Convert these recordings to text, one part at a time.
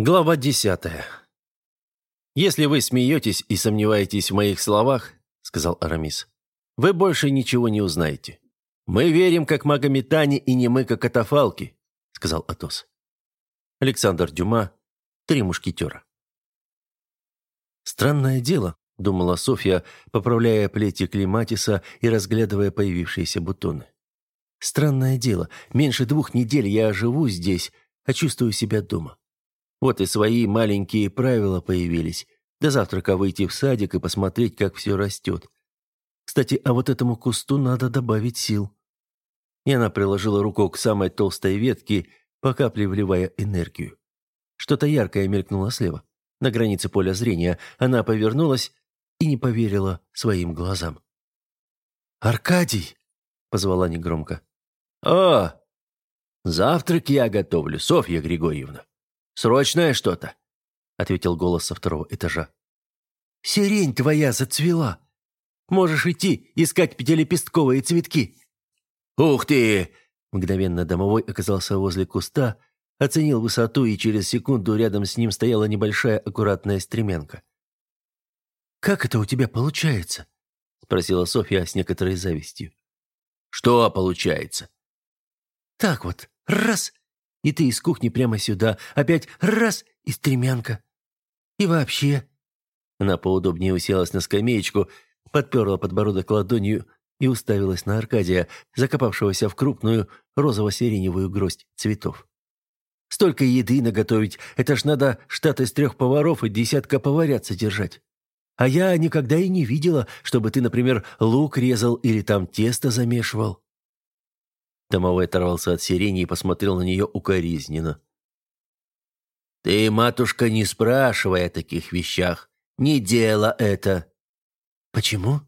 Глава десятая. «Если вы смеетесь и сомневаетесь в моих словах, — сказал Арамис, — вы больше ничего не узнаете. Мы верим, как магометане, и не мы, как катафалки, — сказал Атос. Александр Дюма, «Три мушкетера». «Странное дело», — думала Софья, поправляя плети климатиса и разглядывая появившиеся бутоны. «Странное дело. Меньше двух недель я живу здесь, а чувствую себя дома. Вот и свои маленькие правила появились. До завтрака выйти в садик и посмотреть, как все растет. Кстати, а вот этому кусту надо добавить сил. И она приложила руку к самой толстой ветке, по капле вливая энергию. Что-то яркое мелькнуло слева. На границе поля зрения она повернулась и не поверила своим глазам. «Аркадий!» — позвала негромко. «О, завтрак я готовлю, Софья Григорьевна». Срочное что-то», — ответил голос со второго этажа. «Сирень твоя зацвела. Можешь идти искать пятилепестковые цветки». «Ух ты!» Мгновенно домовой оказался возле куста, оценил высоту, и через секунду рядом с ним стояла небольшая аккуратная стремянка. «Как это у тебя получается?» — спросила Софья с некоторой завистью. «Что получается?» «Так вот, раз, и ты из кухни прямо сюда. Опять раз — и стремянка. И вообще...» Она поудобнее уселась на скамеечку, подперла подбородок ладонью и уставилась на Аркадия, закопавшегося в крупную розово-сиреневую гроздь цветов. «Столько еды наготовить, это ж надо штат из трех поваров и десятка поварят содержать. А я никогда и не видела, чтобы ты, например, лук резал или там тесто замешивал». Домовой оторвался от сирени и посмотрел на нее укоризненно. «Ты, матушка, не спрашивай о таких вещах. Не дело это». «Почему?»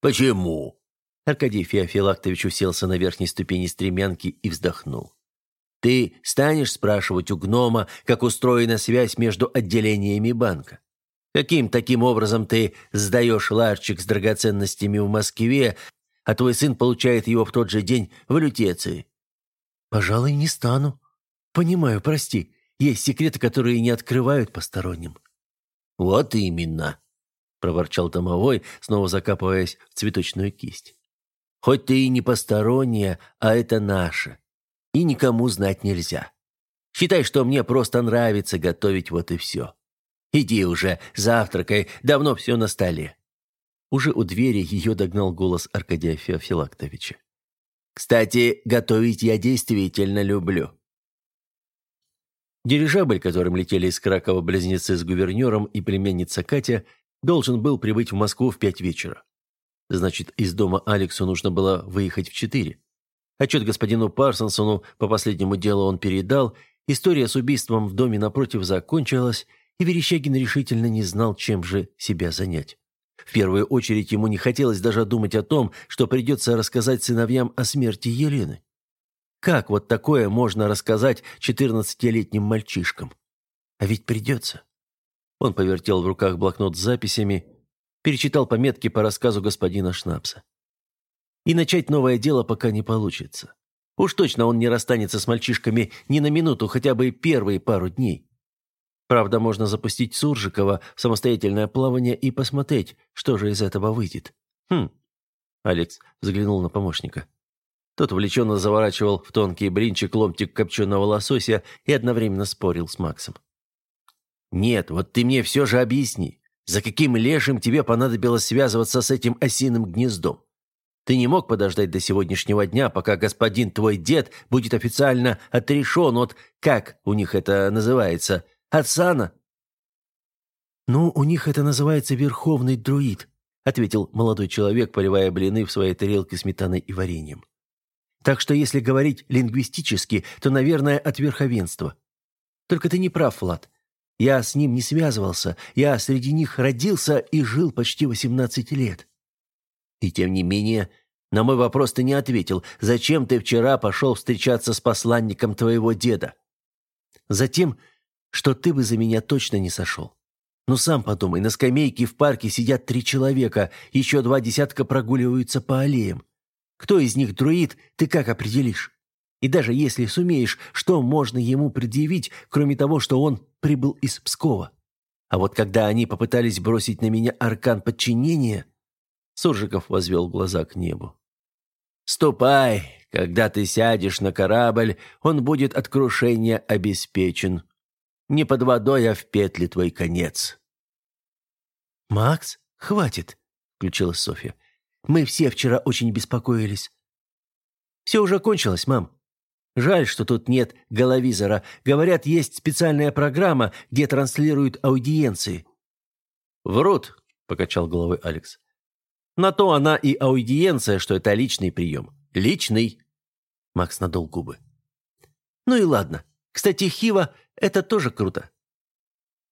«Почему?» Аркадий Феофилактович уселся на верхней ступени стремянки и вздохнул. «Ты станешь спрашивать у гнома, как устроена связь между отделениями банка? Каким таким образом ты сдаешь ларчик с драгоценностями в Москве, а твой сын получает его в тот же день в лютеции». «Пожалуй, не стану. Понимаю, прости. Есть секреты, которые не открывают посторонним». «Вот именно», — проворчал домовой, снова закапываясь в цветочную кисть. «Хоть ты и не посторонняя, а это наше. И никому знать нельзя. Считай, что мне просто нравится готовить вот и все. Иди уже, завтракай, давно все на столе». Уже у двери ее догнал голос Аркадия Феофилактовича. «Кстати, готовить я действительно люблю». Дирижабль, которым летели из Кракова близнецы с гувернером и племянница Катя, должен был прибыть в Москву в пять вечера. Значит, из дома Алексу нужно было выехать в четыре. Отчет господину Парсонсону по последнему делу он передал, история с убийством в доме напротив закончилась, и Верещагин решительно не знал, чем же себя занять. В первую очередь ему не хотелось даже думать о том, что придется рассказать сыновьям о смерти Елены. Как вот такое можно рассказать четырнадцатилетним мальчишкам? А ведь придется. Он повертел в руках блокнот с записями, перечитал пометки по рассказу господина Шнапса. И начать новое дело пока не получится. Уж точно он не расстанется с мальчишками ни на минуту, хотя бы первые пару дней. Правда, можно запустить Суржикова в самостоятельное плавание и посмотреть, что же из этого выйдет. Хм. Алекс взглянул на помощника. Тот увлеченно заворачивал в тонкий блинчик ломтик копченого лосося и одновременно спорил с Максом. «Нет, вот ты мне все же объясни, за каким лешим тебе понадобилось связываться с этим осиным гнездом? Ты не мог подождать до сегодняшнего дня, пока господин твой дед будет официально отрешен от, как у них это называется, Отсана?» «Ну, у них это называется верховный друид», ответил молодой человек, поливая блины в своей тарелке сметаной и вареньем. «Так что если говорить лингвистически, то, наверное, от верховенства. Только ты не прав, Влад. Я с ним не связывался. Я среди них родился и жил почти восемнадцать лет». «И тем не менее, на мой вопрос ты не ответил. Зачем ты вчера пошел встречаться с посланником твоего деда?» «Затем, что ты бы за меня точно не сошел. Ну сам подумай, на скамейке в парке сидят три человека, еще два десятка прогуливаются по аллеям. Кто из них друид, ты как определишь? И даже если сумеешь, что можно ему предъявить, кроме того, что он прибыл из Пскова? А вот когда они попытались бросить на меня аркан подчинения...» Суржиков возвел глаза к небу. «Ступай, когда ты сядешь на корабль, он будет от крушения обеспечен. Не под водой, а в петле твой конец». «Макс, хватит», — включилась Софья. «Мы все вчера очень беспокоились». «Все уже кончилось, мам. Жаль, что тут нет головизора. Говорят, есть специальная программа, где транслируют аудиенции». «Врут», — покачал головой Алекс. «На то она и аудиенция, что это личный прием. Личный». Макс надул губы. «Ну и ладно. Кстати, Хива — это тоже круто».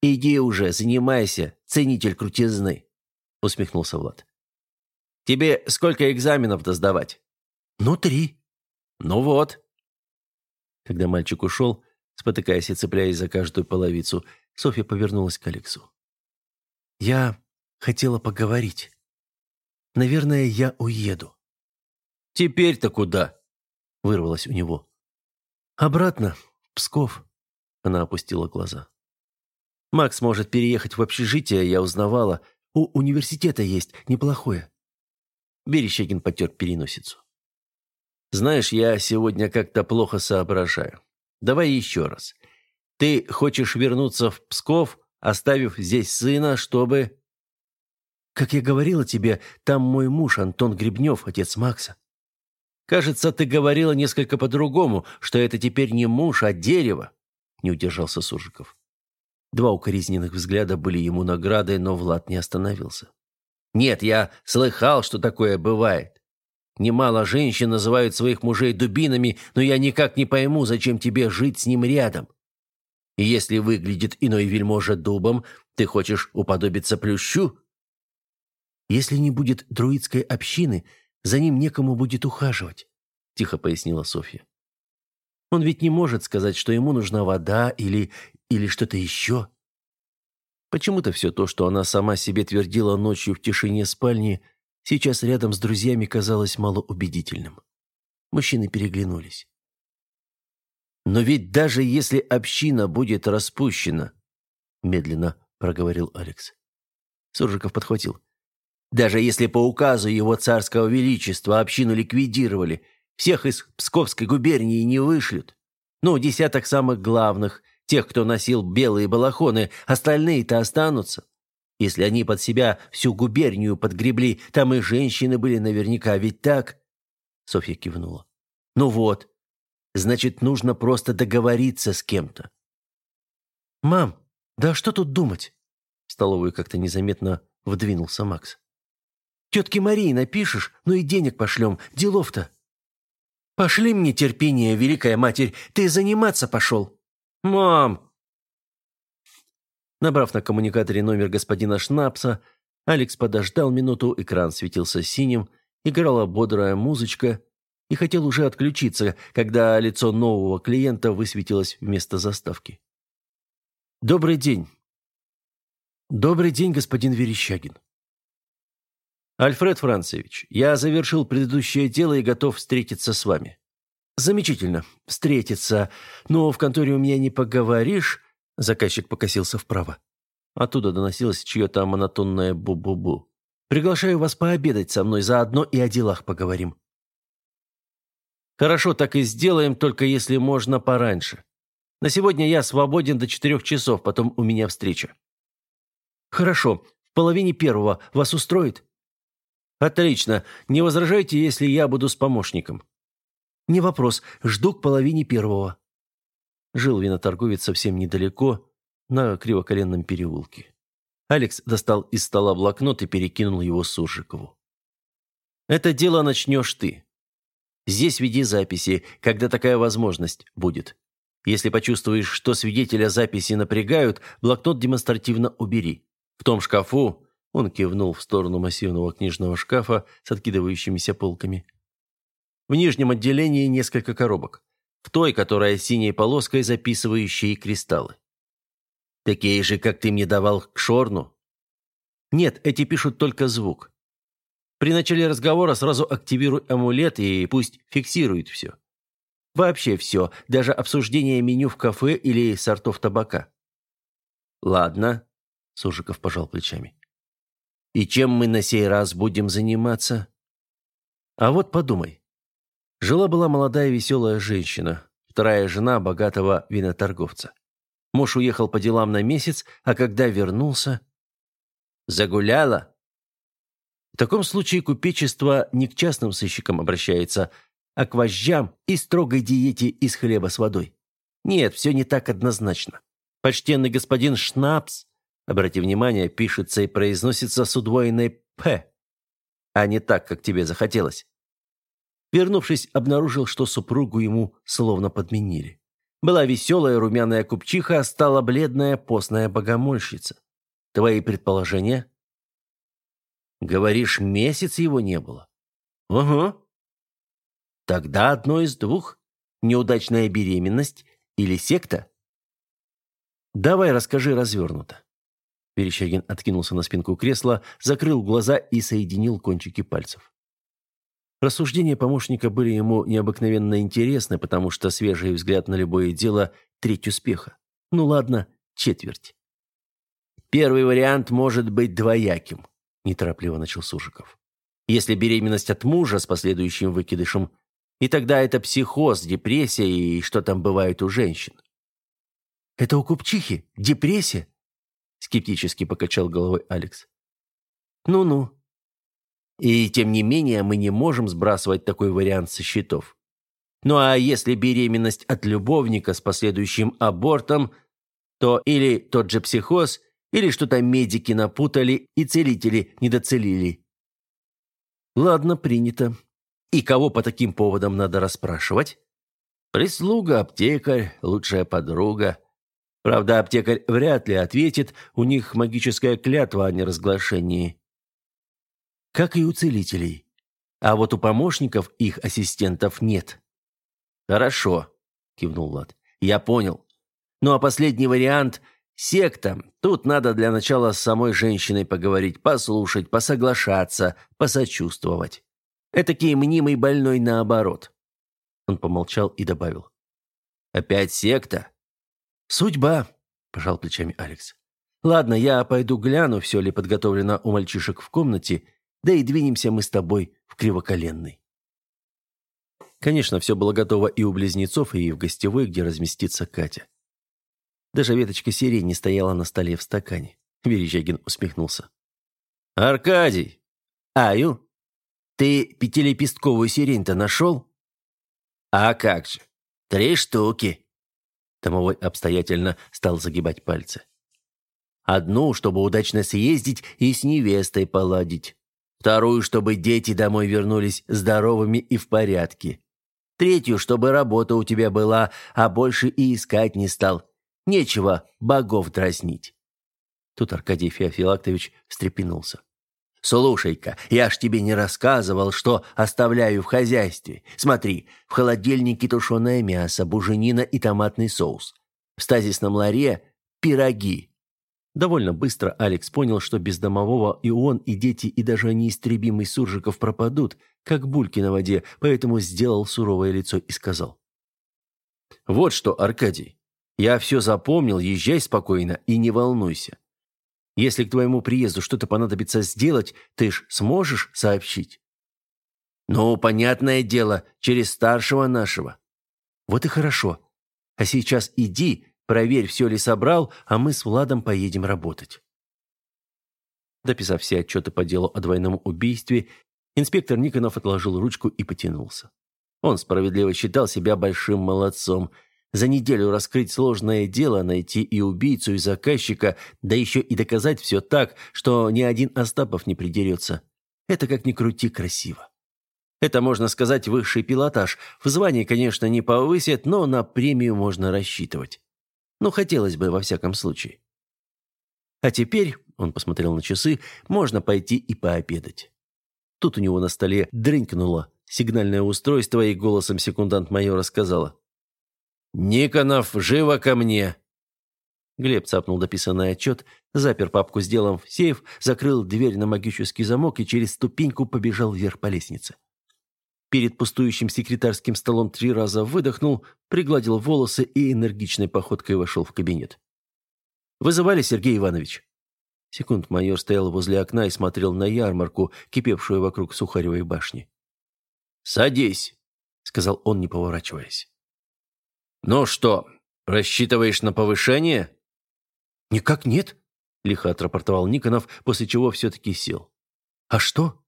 «Иди уже, занимайся, ценитель крутизны», — усмехнулся Влад. «Тебе сколько экзаменов-то сдавать?» «Ну, три». «Ну вот». Когда мальчик ушел, спотыкаясь и цепляясь за каждую половицу, Софья повернулась к Алексу. «Я хотела поговорить. Наверное, я уеду». «Теперь-то куда?» — вырвалось у него. «Обратно, Псков», — она опустила глаза. «Макс может переехать в общежитие, я узнавала. У университета есть, неплохое». Берещагин потер переносицу. Знаешь, я сегодня как-то плохо соображаю. Давай еще раз. Ты хочешь вернуться в Псков, оставив здесь сына, чтобы...» «Как я говорила тебе, там мой муж, Антон Гребнев, отец Макса». «Кажется, ты говорила несколько по-другому, что это теперь не муж, а дерево», — не удержался Суржиков. Два укоризненных взгляда были ему наградой, но Влад не остановился. «Нет, я слыхал, что такое бывает. Немало женщин называют своих мужей дубинами, но я никак не пойму, зачем тебе жить с ним рядом. И если выглядит иной вельможа дубом, ты хочешь уподобиться плющу? Если не будет друидской общины, за ним некому будет ухаживать, тихо пояснила Софья. Он ведь не может сказать, что ему нужна вода или или что-то еще. Почему-то все то, что она сама себе твердила ночью в тишине спальни, сейчас рядом с друзьями казалось малоубедительным. Мужчины переглянулись. «Но ведь даже если община будет распущена», — медленно проговорил Алекс. Суржиков подхватил. «Даже если по указу его царского величества общину ликвидировали, всех из Псковской губернии не вышлют. Ну, десяток самых главных, тех, кто носил белые балахоны, остальные-то останутся. Если они под себя всю губернию подгребли, там и женщины были наверняка, ведь так?» Софья кивнула. «Ну вот. Значит, нужно просто договориться с кем-то». «Мам, да что тут думать?» В столовую как-то незаметно вдвинулся Макс. «Тетке Марии напишешь, ну и денег пошлем. Делов-то». «Пошли мне терпение, Великая Матерь, ты заниматься пошел». «Мам!» Набрав на коммуникаторе номер господина Шнапса, Алекс подождал минуту, экран светился синим, играла бодрая музычка и хотел уже отключиться, когда лицо нового клиента высветилось вместо заставки. «Добрый день». «Добрый день, господин Верещагин». «Альфред Францевич, я завершил предыдущее дело и готов встретиться с вами». «Замечательно. Встретиться. Но в конторе у меня не поговоришь, Заказчик покосился вправо. Оттуда доносилось чье-то монотонное «бу-бу-бу». «Приглашаю вас пообедать со мной, заодно и о делах поговорим». «Хорошо, так и сделаем, только если можно пораньше. На сегодня я свободен до четырех часов, потом у меня встреча». «Хорошо. В половине первого. Вас устроит?» «Отлично. Не возражайте, если я буду с помощником». «Не вопрос. Жду к половине первого». Жил виноторговец совсем недалеко, на Кривоколенном переулке. Алекс достал из стола блокнот и перекинул его Суржикову. «Это дело начнешь ты. Здесь веди записи, когда такая возможность будет. Если почувствуешь, что свидетеля записи напрягают, блокнот демонстративно убери. В том шкафу...» Он кивнул в сторону массивного книжного шкафа с откидывающимися полками. В нижнем отделении несколько коробок в той, которая синей полоской записывающие кристаллы. Такие же, как ты мне давал к Шорну? Нет, эти пишут только звук. При начале разговора сразу активируй амулет и пусть фиксирует все. Вообще все, даже обсуждение меню в кафе или сортов табака. Ладно, Сужиков пожал плечами. И чем мы на сей раз будем заниматься? А вот подумай. Жила-была молодая веселая женщина, вторая жена богатого виноторговца. Муж уехал по делам на месяц, а когда вернулся... Загуляла? В таком случае купечество не к частным сыщикам обращается, а к вождям и строгой диете из хлеба с водой. Нет, все не так однозначно. Почтенный господин Шнапс, обрати внимание, пишется и произносится с удвоенной «п», а не так, как тебе захотелось. Вернувшись, обнаружил, что супругу ему словно подменили. Была веселая румяная купчиха, стала бледная постная богомольщица. Твои предположения? Говоришь, месяц его не было? Угу. Тогда одно из двух. Неудачная беременность или секта? Давай расскажи развернуто. Верещагин откинулся на спинку кресла, закрыл глаза и соединил кончики пальцев. Рассуждения помощника были ему необыкновенно интересны, потому что свежий взгляд на любое дело – треть успеха. Ну ладно, четверть. «Первый вариант может быть двояким», – неторопливо начал Сужиков. «Если беременность от мужа с последующим выкидышем, и тогда это психоз, депрессия и что там бывает у женщин». «Это у купчихи? Депрессия?» – скептически покачал головой Алекс. «Ну-ну, и тем не менее мы не можем сбрасывать такой вариант со счетов. Ну а если беременность от любовника с последующим абортом, то или тот же психоз, или что-то медики напутали и целители недоцелили. Ладно, принято. И кого по таким поводам надо расспрашивать? Прислуга, аптекарь, лучшая подруга. Правда, аптекарь вряд ли ответит, у них магическая клятва о неразглашении как и у целителей. А вот у помощников их ассистентов нет. Хорошо, кивнул Влад. Я понял. Ну а последний вариант секта. Тут надо для начала с самой женщиной поговорить, послушать, посоглашаться, посочувствовать. Этакий мнимый больной наоборот. Он помолчал и добавил: Опять секта? Судьба, пожал плечами Алекс. Ладно, я пойду гляну, все ли подготовлено у мальчишек в комнате, да и двинемся мы с тобой в Кривоколенный. Конечно, все было готово и у близнецов, и в гостевой, где разместится Катя. Даже веточка сирени стояла на столе в стакане. Верещагин усмехнулся. «Аркадий! Аю, ты пятилепестковую сирень-то нашел?» «А как же! Три штуки!» Домовой обстоятельно стал загибать пальцы. «Одну, чтобы удачно съездить и с невестой поладить. Вторую, чтобы дети домой вернулись здоровыми и в порядке. Третью, чтобы работа у тебя была, а больше и искать не стал. Нечего богов дразнить. Тут Аркадий Феофилактович встрепенулся. «Слушай-ка, я ж тебе не рассказывал, что оставляю в хозяйстве. Смотри, в холодильнике тушеное мясо, буженина и томатный соус. В стазисном ларе пироги. Довольно быстро Алекс понял, что без домового и он, и дети, и даже неистребимый Суржиков пропадут, как бульки на воде, поэтому сделал суровое лицо и сказал. «Вот что, Аркадий, я все запомнил, езжай спокойно и не волнуйся. Если к твоему приезду что-то понадобится сделать, ты ж сможешь сообщить?» «Ну, понятное дело, через старшего нашего». «Вот и хорошо. А сейчас иди, Проверь, все ли собрал, а мы с Владом поедем работать». Дописав все отчеты по делу о двойном убийстве, инспектор Никонов отложил ручку и потянулся. Он справедливо считал себя большим молодцом. За неделю раскрыть сложное дело, найти и убийцу, и заказчика, да еще и доказать все так, что ни один Остапов не придерется. Это, как ни крути, красиво. Это, можно сказать, высший пилотаж. В звании, конечно, не повысят, но на премию можно рассчитывать. Ну, хотелось бы, во всяком случае. А теперь, он посмотрел на часы, можно пойти и пообедать. Тут у него на столе дрынькнуло сигнальное устройство, и голосом секундант майора сказала. «Никонов, живо ко мне!» Глеб цапнул дописанный отчет, запер папку с делом в сейф, закрыл дверь на магический замок и через ступеньку побежал вверх по лестнице. перед пустующим секретарским столом три раза выдохнул, пригладил волосы и энергичной походкой вошел в кабинет. «Вызывали, Сергей Иванович?» Секунд майор стоял возле окна и смотрел на ярмарку, кипевшую вокруг Сухаревой башни. «Садись», — сказал он, не поворачиваясь. «Ну что, рассчитываешь на повышение?» «Никак нет», — лихо отрапортовал Никонов, после чего все-таки сел. «А что?»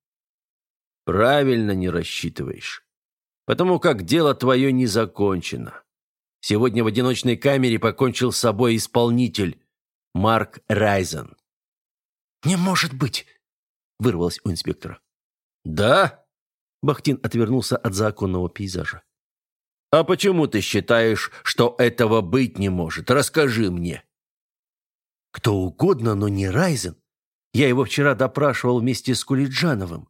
«Правильно не рассчитываешь. Потому как дело твое не закончено. Сегодня в одиночной камере покончил с собой исполнитель Марк Райзен». «Не может быть!» — вырвалось у инспектора. «Да?» — Бахтин отвернулся от законного пейзажа. «А почему ты считаешь, что этого быть не может? Расскажи мне». «Кто угодно, но не Райзен. Я его вчера допрашивал вместе с Кулиджановым.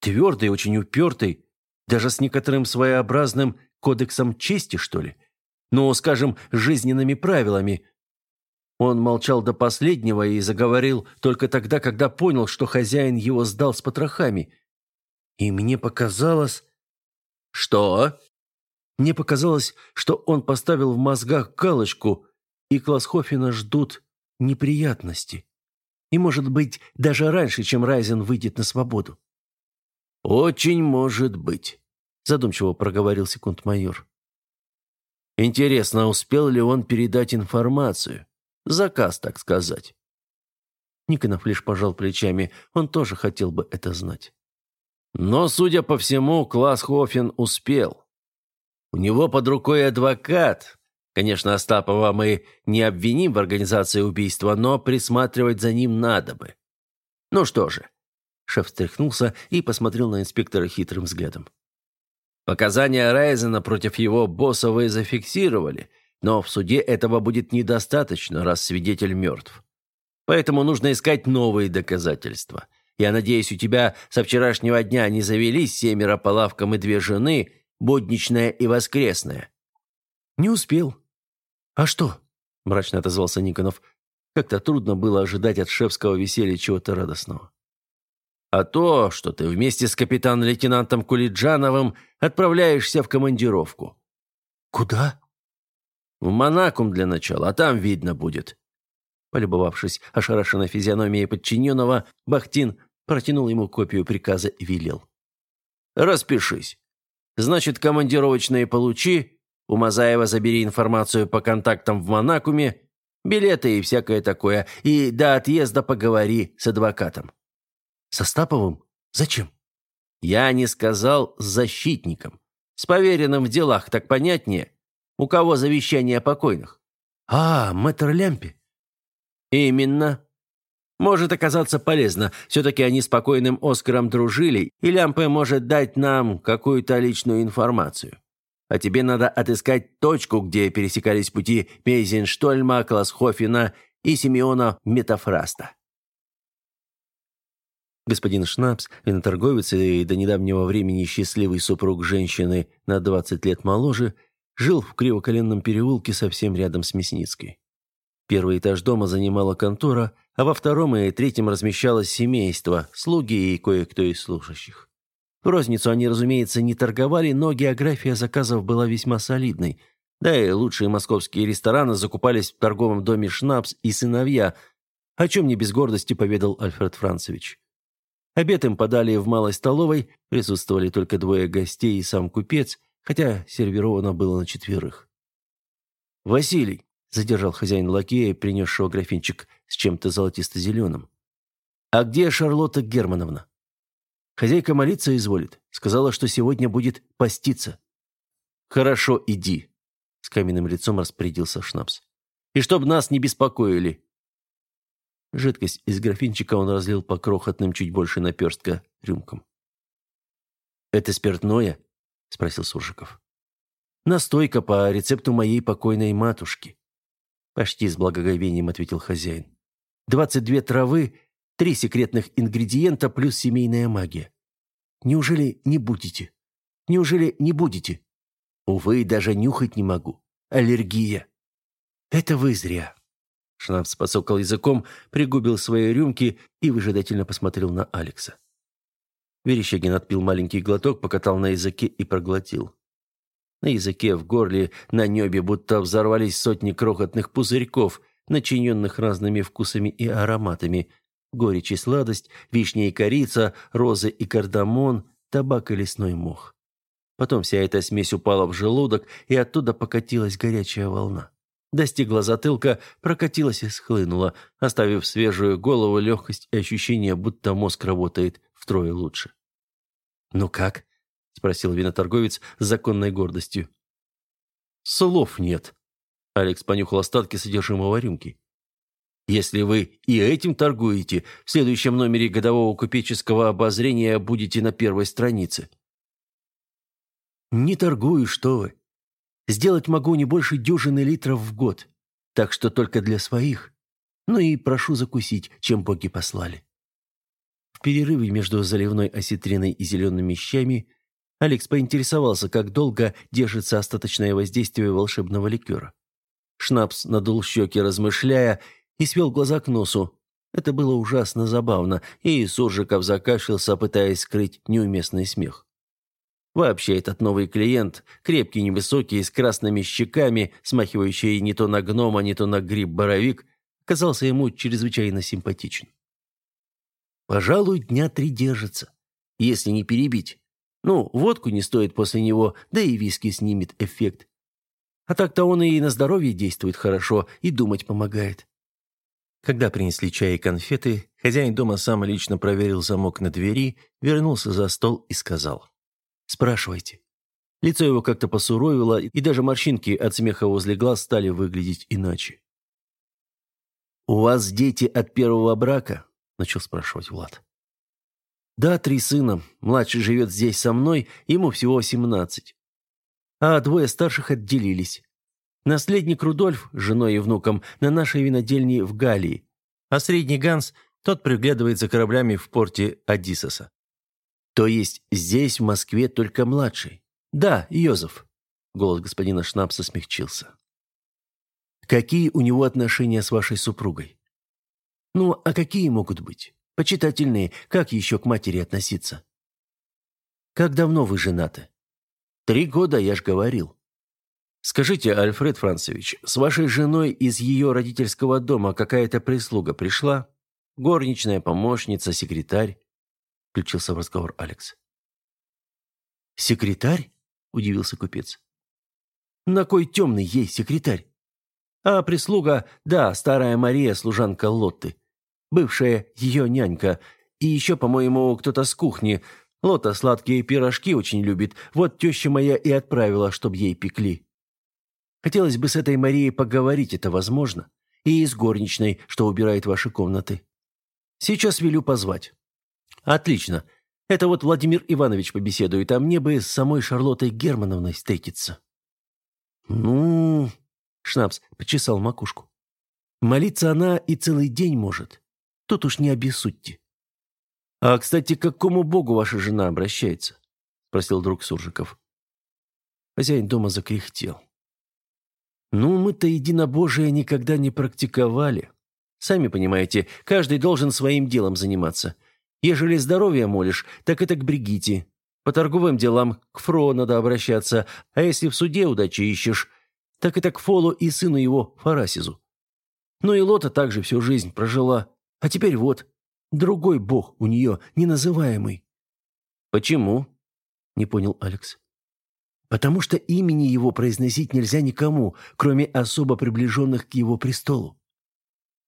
Твердый, очень упертый, даже с некоторым своеобразным кодексом чести, что ли. Ну, скажем, жизненными правилами. Он молчал до последнего и заговорил только тогда, когда понял, что хозяин его сдал с потрохами. И мне показалось... Что? Мне показалось, что он поставил в мозгах галочку, и Классхофена ждут неприятности. И, может быть, даже раньше, чем Райзен выйдет на свободу. «Очень может быть», — задумчиво проговорил секунд-майор. «Интересно, успел ли он передать информацию? Заказ, так сказать». Никонов лишь пожал плечами, он тоже хотел бы это знать. Но, судя по всему, Класс Хофен успел. У него под рукой адвокат. Конечно, Остапова мы не обвиним в организации убийства, но присматривать за ним надо бы. Ну что же, Шеф встряхнулся и посмотрел на инспектора хитрым взглядом. «Показания Райзена против его босса вы зафиксировали, но в суде этого будет недостаточно, раз свидетель мертв. Поэтому нужно искать новые доказательства. Я надеюсь, у тебя со вчерашнего дня не завелись семеро по лавкам и две жены, будничная и воскресная». «Не успел». «А что?» – мрачно отозвался Никонов. Как-то трудно было ожидать от шефского веселья чего-то радостного а то, что ты вместе с капитан-лейтенантом Кулиджановым отправляешься в командировку». «Куда?» «В Монакум для начала, а там видно будет». Полюбовавшись ошарашенной физиономией подчиненного, Бахтин протянул ему копию приказа и велел. «Распишись. Значит, командировочные получи, у Мазаева забери информацию по контактам в Монакуме, билеты и всякое такое, и до отъезда поговори с адвокатом». С Остаповым? Зачем? Я не сказал с защитником. С поверенным в делах так понятнее. У кого завещание покойных? А, мэтр Лямпи. Именно. Может оказаться полезно. Все-таки они с покойным Оскаром дружили, и Лямпе может дать нам какую-то личную информацию. А тебе надо отыскать точку, где пересекались пути Мейзенштольма, Классхофена и Симеона Метафраста. Господин Шнапс, виноторговец и до недавнего времени счастливый супруг женщины на 20 лет моложе, жил в Кривоколенном переулке совсем рядом с Мясницкой. Первый этаж дома занимала контора, а во втором и третьем размещалось семейство, слуги и кое-кто из служащих. В розницу они, разумеется, не торговали, но география заказов была весьма солидной. Да и лучшие московские рестораны закупались в торговом доме «Шнапс» и «Сыновья», о чем не без гордости поведал Альфред Францевич. Обед им подали в малой столовой, присутствовали только двое гостей и сам купец, хотя сервировано было на четверых. «Василий», — задержал хозяин лакея, принесшего графинчик с чем-то золотисто-зеленым. «А где Шарлотта Германовна?» «Хозяйка молиться изволит. Сказала, что сегодня будет поститься». «Хорошо, иди», — с каменным лицом распорядился Шнапс. «И чтоб нас не беспокоили. Жидкость из графинчика он разлил по крохотным чуть больше наперстка рюмкам. «Это спиртное?» – спросил Суржиков. «Настойка по рецепту моей покойной матушки». Почти с благоговением ответил хозяин. «Двадцать две травы, три секретных ингредиента плюс семейная магия. Неужели не будете? Неужели не будете? Увы, даже нюхать не могу. Аллергия. Это вы зря. Шнапс подсокал языком, пригубил свои рюмки и выжидательно посмотрел на Алекса. Верещагин отпил маленький глоток, покатал на языке и проглотил. На языке, в горле, на небе будто взорвались сотни крохотных пузырьков, начиненных разными вкусами и ароматами. Горечь и сладость, вишня и корица, розы и кардамон, табак и лесной мох. Потом вся эта смесь упала в желудок, и оттуда покатилась горячая волна. Достигла затылка, прокатилась и схлынула, оставив свежую голову легкость и ощущение, будто мозг работает втрое лучше. «Ну как?» – спросил виноторговец с законной гордостью. «Слов нет», – Алекс понюхал остатки содержимого рюмки. «Если вы и этим торгуете, в следующем номере годового купеческого обозрения будете на первой странице». «Не торгую, что вы. Сделать могу не больше дюжины литров в год, так что только для своих. Ну и прошу закусить, чем боги послали». В перерыве между заливной осетриной и зелеными щами Алекс поинтересовался, как долго держится остаточное воздействие волшебного ликера. Шнапс надул щеки, размышляя, и свел глаза к носу. Это было ужасно забавно, и Суржиков закашлялся, пытаясь скрыть неуместный смех. Вообще, этот новый клиент, крепкий, невысокий, с красными щеками, смахивающий не то на гнома, не то на гриб-боровик, казался ему чрезвычайно симпатичен. Пожалуй, дня три держится, если не перебить. Ну, водку не стоит после него, да и виски снимет эффект. А так-то он и на здоровье действует хорошо, и думать помогает. Когда принесли чай и конфеты, хозяин дома сам лично проверил замок на двери, вернулся за стол и сказал. Спрашивайте. Лицо его как-то посуровило, и даже морщинки от смеха возле глаз стали выглядеть иначе. «У вас дети от первого брака?» – начал спрашивать Влад. «Да, три сына. Младший живет здесь со мной, ему всего семнадцать. А двое старших отделились. Наследник Рудольф, женой и внуком, на нашей винодельне в Галлии, а средний Ганс, тот приглядывает за кораблями в порте Адисоса. То есть здесь, в Москве, только младший? Да, Йозеф. Голос господина Шнапса смягчился. Какие у него отношения с вашей супругой? Ну, а какие могут быть? Почитательные, как еще к матери относиться? Как давно вы женаты? Три года, я ж говорил. Скажите, Альфред Францевич, с вашей женой из ее родительского дома какая-то прислуга пришла? Горничная, помощница, секретарь? включился в разговор Алекс. «Секретарь?» – удивился купец. «На кой темный ей секретарь? А прислуга, да, старая Мария, служанка Лотты. Бывшая ее нянька. И еще, по-моему, кто-то с кухни. Лота сладкие пирожки очень любит. Вот теща моя и отправила, чтоб ей пекли. Хотелось бы с этой Марией поговорить, это возможно. И с горничной, что убирает ваши комнаты. Сейчас велю позвать. Отлично. Это вот Владимир Иванович побеседует, а мне бы с самой Шарлоттой Германовной встретиться. Ну, Шнапс почесал макушку. Молиться она и целый день может. Тут уж не обессудьте. А, кстати, к какому богу ваша жена обращается? спросил друг Суржиков. Хозяин дома закряхтел. Ну, мы-то единобожие никогда не практиковали. Сами понимаете, каждый должен своим делом заниматься. Ежели здоровье молишь, так это к Бригите. По торговым делам к Фро надо обращаться, а если в суде удачи ищешь, так это к Фолу и сыну его, Фарасизу. Ну и Лота также всю жизнь прожила. А теперь вот, другой бог у нее, неназываемый». «Почему?» – не понял Алекс. «Потому что имени его произносить нельзя никому, кроме особо приближенных к его престолу».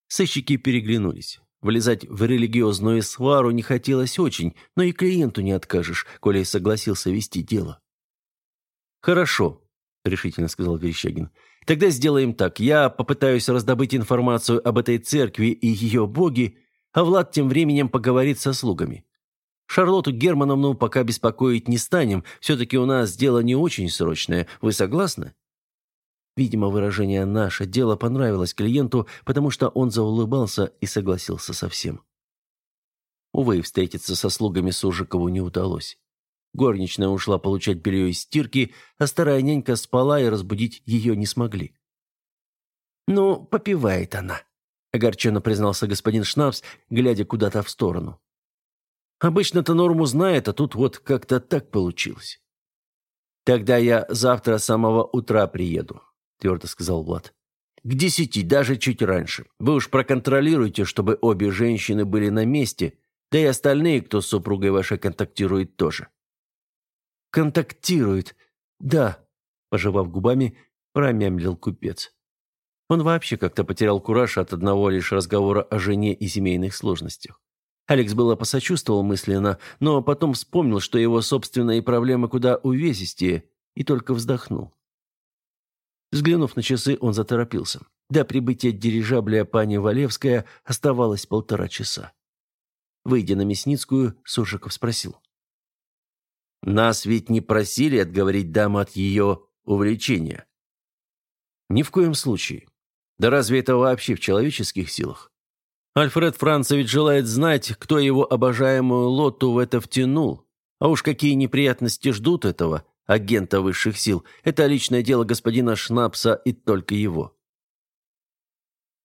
Сыщики переглянулись. Влезать в религиозную свару не хотелось очень, но и клиенту не откажешь, коли согласился вести дело. «Хорошо», — решительно сказал Верещагин. «Тогда сделаем так. Я попытаюсь раздобыть информацию об этой церкви и ее боге, а Влад тем временем поговорит со слугами. Шарлотту Германовну пока беспокоить не станем, все-таки у нас дело не очень срочное. Вы согласны?» Видимо, выражение «наше дело» понравилось клиенту, потому что он заулыбался и согласился со всем. Увы, встретиться со слугами Суржикову не удалось. Горничная ушла получать белье из стирки, а старая нянька спала, и разбудить ее не смогли. «Ну, попивает она», — огорченно признался господин Шнапс, глядя куда-то в сторону. Обычно-то норму знает, а тут вот как-то так получилось. «Тогда я завтра с самого утра приеду», — твердо сказал Влад. «К десяти, даже чуть раньше. Вы уж проконтролируйте, чтобы обе женщины были на месте, да и остальные, кто с супругой вашей контактирует, тоже». «Контактирует, да», — пожевав губами, промямлил купец. Он вообще как-то потерял кураж от одного лишь разговора о жене и семейных сложностях. Алекс было посочувствовал мысленно, но потом вспомнил, что его собственные проблемы куда увесистее, и только вздохнул. Взглянув на часы, он заторопился. До прибытия дирижабля пани Валевская оставалось полтора часа. Выйдя на Мясницкую, Суржиков спросил. «Нас ведь не просили отговорить даму от ее увлечения?» «Ни в коем случае. Да разве это вообще в человеческих силах? Альфред Францевич желает знать, кто его обожаемую Лотту в это втянул. А уж какие неприятности ждут этого агента высших сил. Это личное дело господина Шнапса и только его.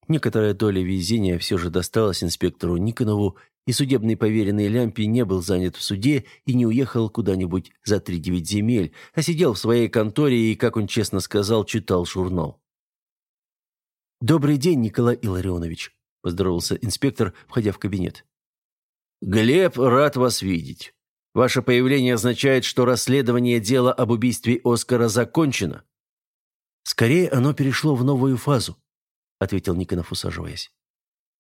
Некоторая доля везения все же досталась инспектору Никонову, и судебный поверенный Лямпи не был занят в суде и не уехал куда-нибудь за три-девять земель, а сидел в своей конторе и, как он честно сказал, читал журнал. «Добрый день, Николай Илларионович», – поздоровался инспектор, входя в кабинет. «Глеб, рад вас видеть. Ваше появление означает, что расследование дела об убийстве Оскара закончено». «Скорее оно перешло в новую фазу», – ответил Никонов, усаживаясь.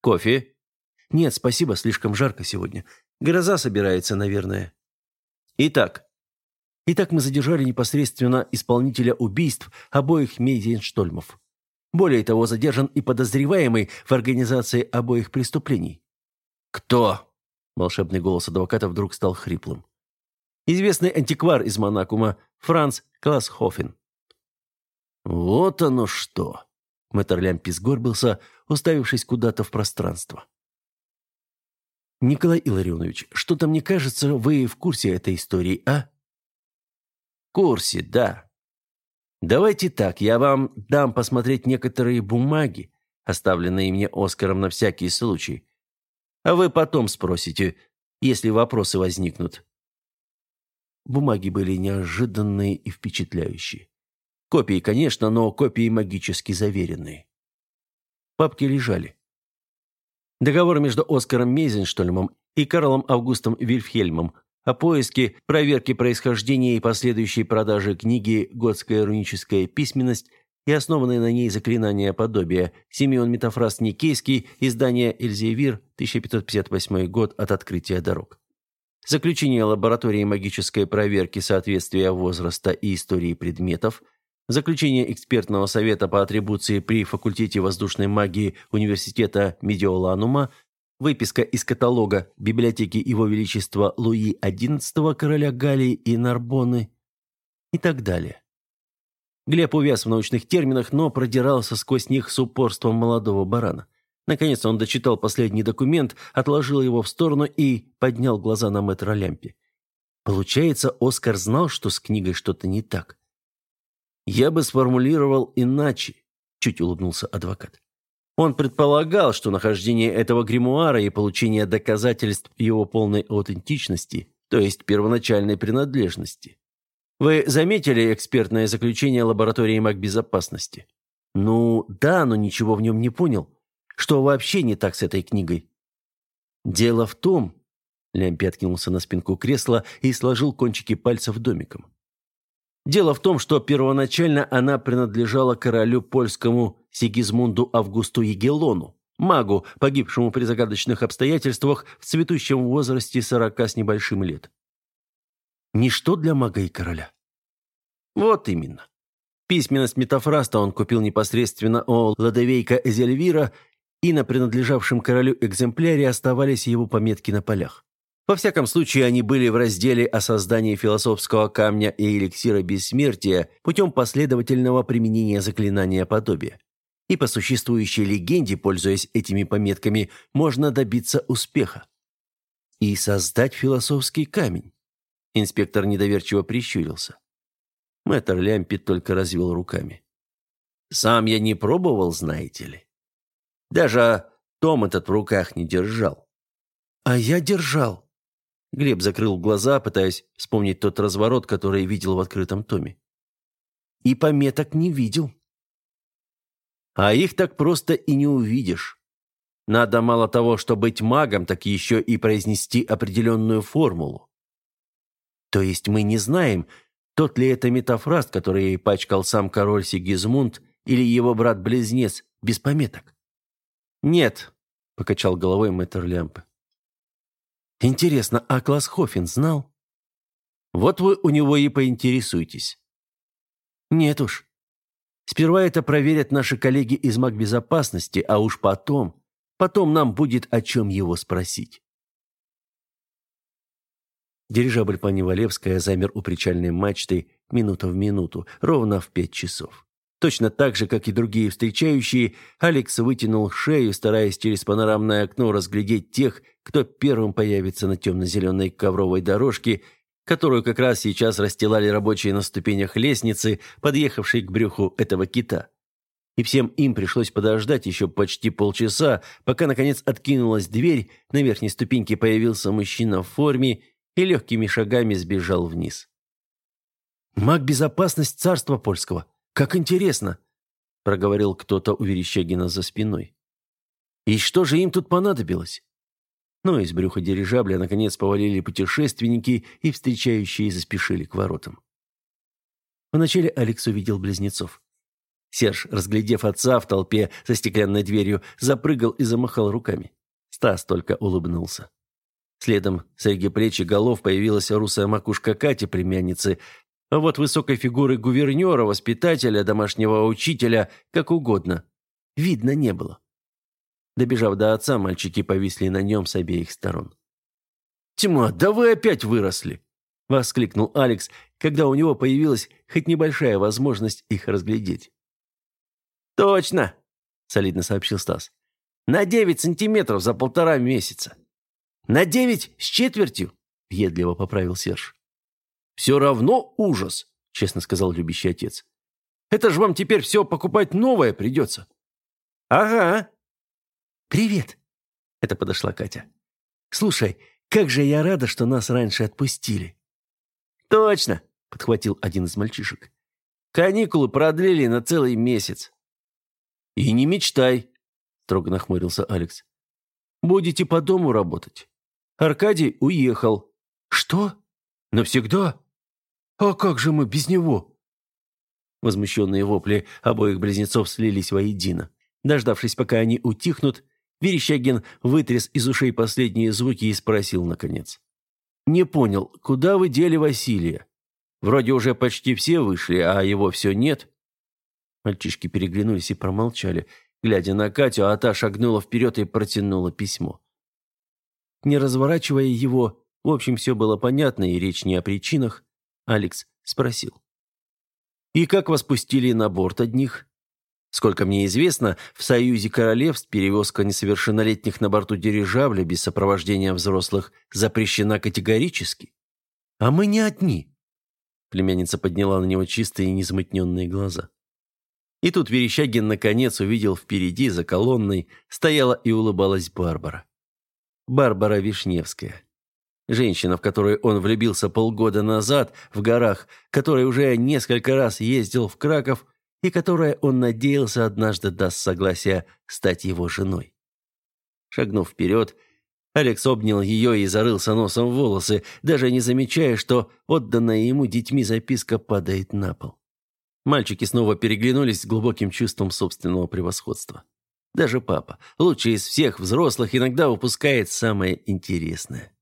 «Кофе?» «Нет, спасибо, слишком жарко сегодня. Гроза собирается, наверное». «Итак?» «Итак, мы задержали непосредственно исполнителя убийств обоих Мейзенштольмов. Более того, задержан и подозреваемый в организации обоих преступлений. «Кто?» – волшебный голос адвоката вдруг стал хриплым. «Известный антиквар из Монакума Франц Классхофен». «Вот оно что!» – мэтр Лямпи сгорбился, уставившись куда-то в пространство. «Николай Илларионович, что-то мне кажется, вы в курсе этой истории, а?» «В курсе, да», Давайте так, я вам дам посмотреть некоторые бумаги, оставленные мне Оскаром на всякий случай. А вы потом спросите, если вопросы возникнут. Бумаги были неожиданные и впечатляющие. Копии, конечно, но копии магически заверенные. Папки лежали. Договор между Оскаром Мейзенштольмом и Карлом Августом Вильфхельмом о поиске, проверке происхождения и последующей продаже книги «Готская руническая письменность» и основанное на ней заклинание подобия Симеон Метафраст Никейский, издание «Эльзевир», 1558 год от открытия дорог. Заключение лаборатории магической проверки соответствия возраста и истории предметов, заключение экспертного совета по атрибуции при факультете воздушной магии Университета Медиоланума Выписка из каталога библиотеки Его Величества Луи XI, короля Галлии и Нарбонны и так далее. Глеб увяз в научных терминах, но продирался сквозь них с упорством молодого барана. Наконец он дочитал последний документ, отложил его в сторону и поднял глаза на мэтра Лямпи. Получается, Оскар знал, что с книгой что-то не так. «Я бы сформулировал иначе», — чуть улыбнулся адвокат. Он предполагал, что нахождение этого гримуара и получение доказательств его полной аутентичности, то есть первоначальной принадлежности. Вы заметили экспертное заключение лаборатории магбезопасности? Ну, да, но ничего в нем не понял. Что вообще не так с этой книгой? Дело в том... Лямпи откинулся на спинку кресла и сложил кончики пальцев домиком. Дело в том, что первоначально она принадлежала королю польскому Сигизмунду Августу Егелону, магу, погибшему при загадочных обстоятельствах в цветущем возрасте сорока с небольшим лет. Ничто для мага и короля. Вот именно. Письменность Метафраста он купил непосредственно у Ладовейка Эзельвира, и на принадлежавшем королю экземпляре оставались его пометки на полях. Во всяком случае, они были в разделе о создании философского камня и эликсира бессмертия путем последовательного применения заклинания подобия. И по существующей легенде, пользуясь этими пометками, можно добиться успеха. И создать философский камень. Инспектор недоверчиво прищурился. Мэтр Лямпи только развел руками. «Сам я не пробовал, знаете ли. Даже том этот в руках не держал». «А я держал», Глеб закрыл глаза, пытаясь вспомнить тот разворот, который видел в открытом томе. И пометок не видел. А их так просто и не увидишь. Надо мало того, что быть магом, так еще и произнести определенную формулу. То есть мы не знаем, тот ли это метафраст, который пачкал сам король Сигизмунд или его брат-близнец без пометок? Нет, покачал головой мэтр Лямпы. Интересно, а Классхофен знал? Вот вы у него и поинтересуйтесь. Нет уж. Сперва это проверят наши коллеги из магбезопасности, а уж потом, потом нам будет о чем его спросить. Дирижабль пани Валевская замер у причальной мачты минута в минуту, ровно в пять часов. Точно так же, как и другие встречающие, Алекс вытянул шею, стараясь через панорамное окно разглядеть тех, кто первым появится на темно-зеленой ковровой дорожке, которую как раз сейчас расстилали рабочие на ступенях лестницы, подъехавшей к брюху этого кита. И всем им пришлось подождать еще почти полчаса, пока, наконец, откинулась дверь, на верхней ступеньке появился мужчина в форме и легкими шагами сбежал вниз. «Маг безопасность царства польского», «Как интересно!» – проговорил кто-то у Верещагина за спиной. «И что же им тут понадобилось?» Но из брюха дирижабля наконец повалили путешественники и встречающие заспешили к воротам. Вначале Алекс увидел близнецов. Серж, разглядев отца в толпе за стеклянной дверью, запрыгал и замахал руками. Стас только улыбнулся. Следом среди плеч и голов появилась русая макушка Кати, племянницы, а вот высокой фигуры гувернера, воспитателя, домашнего учителя, как угодно, видно не было. Добежав до отца, мальчики повисли на нем с обеих сторон. «Тьма, да вы опять выросли!» — воскликнул Алекс, когда у него появилась хоть небольшая возможность их разглядеть. «Точно!» — солидно сообщил Стас. «На девять сантиметров за полтора месяца». «На девять с четвертью?» — въедливо поправил Серж. «Все равно ужас», — честно сказал любящий отец. «Это же вам теперь все покупать новое придется». «Ага». «Привет», — это подошла Катя. «Слушай, как же я рада, что нас раньше отпустили». «Точно», — подхватил один из мальчишек. «Каникулы продлили на целый месяц». «И не мечтай», — строго нахмурился Алекс. «Будете по дому работать. Аркадий уехал». «Что? Навсегда?» «А как же мы без него?» Возмущенные вопли обоих близнецов слились воедино. Дождавшись, пока они утихнут, Верещагин вытряс из ушей последние звуки и спросил наконец. «Не понял, куда вы дели Василия? Вроде уже почти все вышли, а его все нет». Мальчишки переглянулись и промолчали, глядя на Катю, а та шагнула вперед и протянула письмо. Не разворачивая его, в общем, все было понятно, и речь не о причинах, Алекс спросил. «И как вас пустили на борт одних?» Сколько мне известно, в Союзе Королевств перевозка несовершеннолетних на борту дирижабля без сопровождения взрослых запрещена категорически. А мы не одни. Племянница подняла на него чистые незамутненные глаза. И тут Верещагин наконец увидел впереди, за колонной, стояла и улыбалась Барбара. Барбара Вишневская. Женщина, в которую он влюбился полгода назад в горах, которая уже несколько раз ездил в Краков и которая он надеялся однажды даст согласие стать его женой. Шагнув вперед, Алекс обнял ее и зарылся носом в волосы, даже не замечая, что отданная ему детьми записка падает на пол. Мальчики снова переглянулись с глубоким чувством собственного превосходства. Даже папа, лучший из всех взрослых, иногда упускает самое интересное.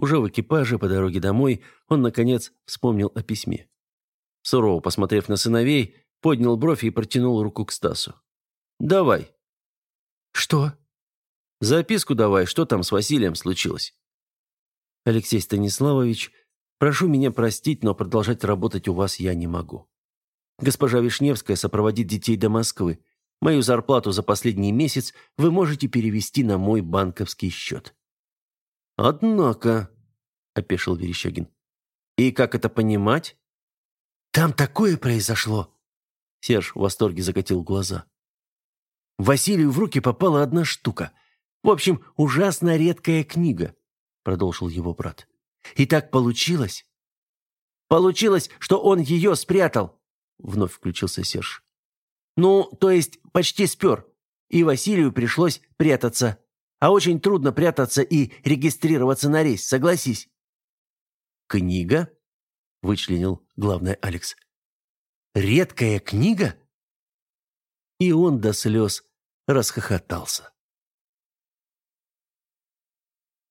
Уже в экипаже по дороге домой он, наконец, вспомнил о письме. Сурово посмотрев на сыновей, поднял бровь и протянул руку к Стасу. «Давай». «Что?» «Записку давай, что там с Василием случилось?» «Алексей Станиславович, прошу меня простить, но продолжать работать у вас я не могу. Госпожа Вишневская сопроводит детей до Москвы. Мою зарплату за последний месяц вы можете перевести на мой банковский счет». «Однако», — опешил Верещагин. «И как это понимать?» «Там такое произошло!» Серж в восторге закатил глаза. Василию в руки попала одна штука. В общем, ужасно редкая книга. продолжил его брат. И так получилось. Получилось, что он ее спрятал, вновь включился Серж. Ну, то есть почти спер. И Василию пришлось прятаться. А очень трудно прятаться и регистрироваться на рейс, согласись. Книга? вычленил главный Алекс. Редкая книга? И он до слез расхохотался.